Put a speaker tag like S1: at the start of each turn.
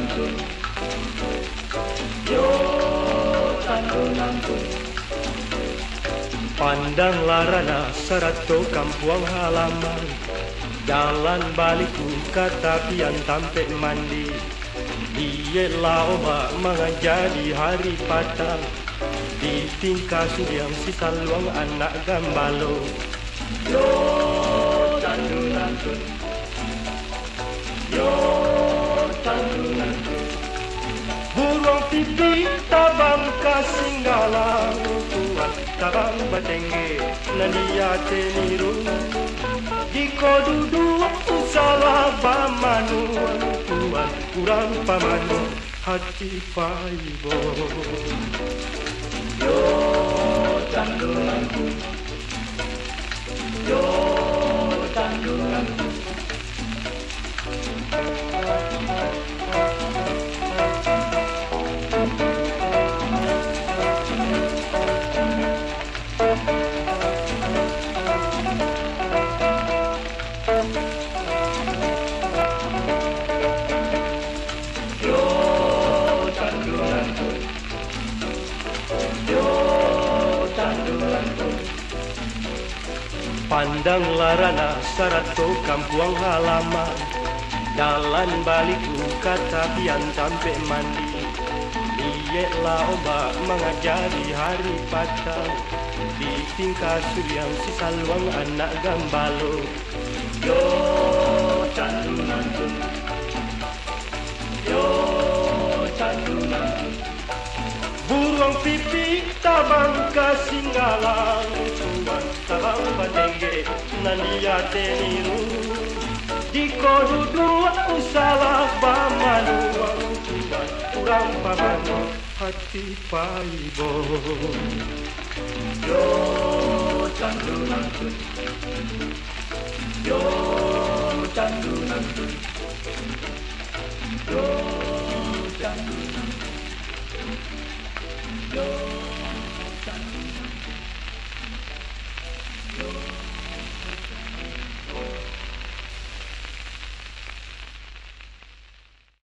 S1: nanto yo tanto nanto pandang larana serato kampuang halaman. Jalan balikku, tapi pian tampe mandi. Iye laoba mengajadi hari patang. Di tingkah sudiang si saluang anak gambalo. Yo tandu nantun pipi tabang kasinggalang Tuan tabang batenge Nandia teniru. Diko duduk salah bamanu Tuan kurang pamanu Hati paibo Pandanglah rana sarato kampuang halaman. Jalan balikku kata pian sampai mandi. Lihatlah ombak mengajari hari patang Di tingkah suriang si saluang anak gambalo. Yo candu nantun Yo candu nantun Burung pipi tabang kasinggalang Tuan tabang batenge nandia teniru Diko dudu usalah bamanu Tuan kurang pamanu hati paibo. Yo candu nantun Yo candu nantun Yo